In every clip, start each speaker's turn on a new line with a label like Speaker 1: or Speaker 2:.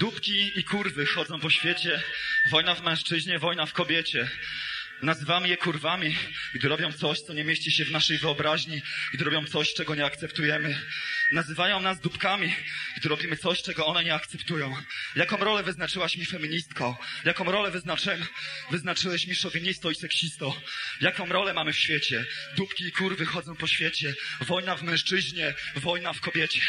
Speaker 1: Dupki i kurwy chodzą po świecie. Wojna w mężczyźnie, wojna w kobiecie. Nazywamy je kurwami, gdy robią coś, co nie mieści się w naszej wyobraźni, gdy robią coś, czego nie akceptujemy. Nazywają nas dupkami, gdy robimy coś, czego one nie akceptują. Jaką rolę wyznaczyłaś mi feministko? Jaką rolę wyznaczyłem, wyznaczyłeś mi szowinisto i seksisto? Jaką rolę mamy w świecie? Dupki i kurwy chodzą po świecie. Wojna w mężczyźnie, wojna w kobiecie.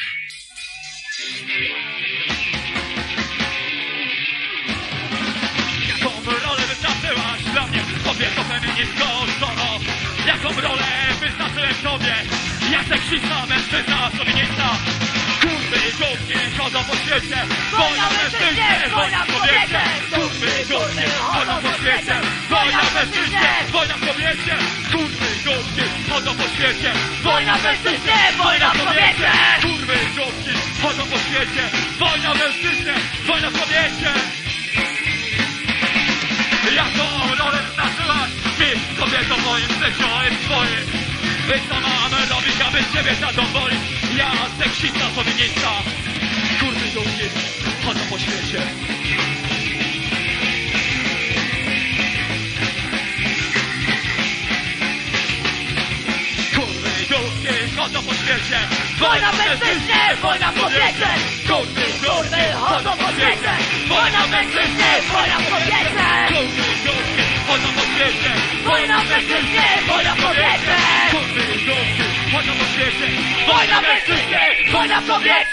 Speaker 2: Feministko żono? Jaką rolę wyznaczyłem tobie? Ja seksista, mężczyzna, szowinista Kurwy i chodzą po świecie Wojna mężczyźnie, wojna w kobiecie. Kurwy i chodzą po świecie Wojna mężczyźnie, wojna w kobiecie. Kurwy i chodzą po świecie Wojna mężczyźnie, wojna w kobiecie. Kurwy i chodzą po świecie Wojna mężczyźnie, wojna w kobiecie kobieto w moim życiu i twoim Być sama robić, aby ciebie zadowolić Ja, seksista, powinista Kurwy i dupki chodzą po świecie. Kurwy dupki chodzą po świecie.
Speaker 3: Wojna mężczyźnie, wojna w kobiecie
Speaker 2: Kurwy
Speaker 3: Kurwy
Speaker 2: dupki
Speaker 3: chodzą po świecie. Wojna w
Speaker 2: Kurwy i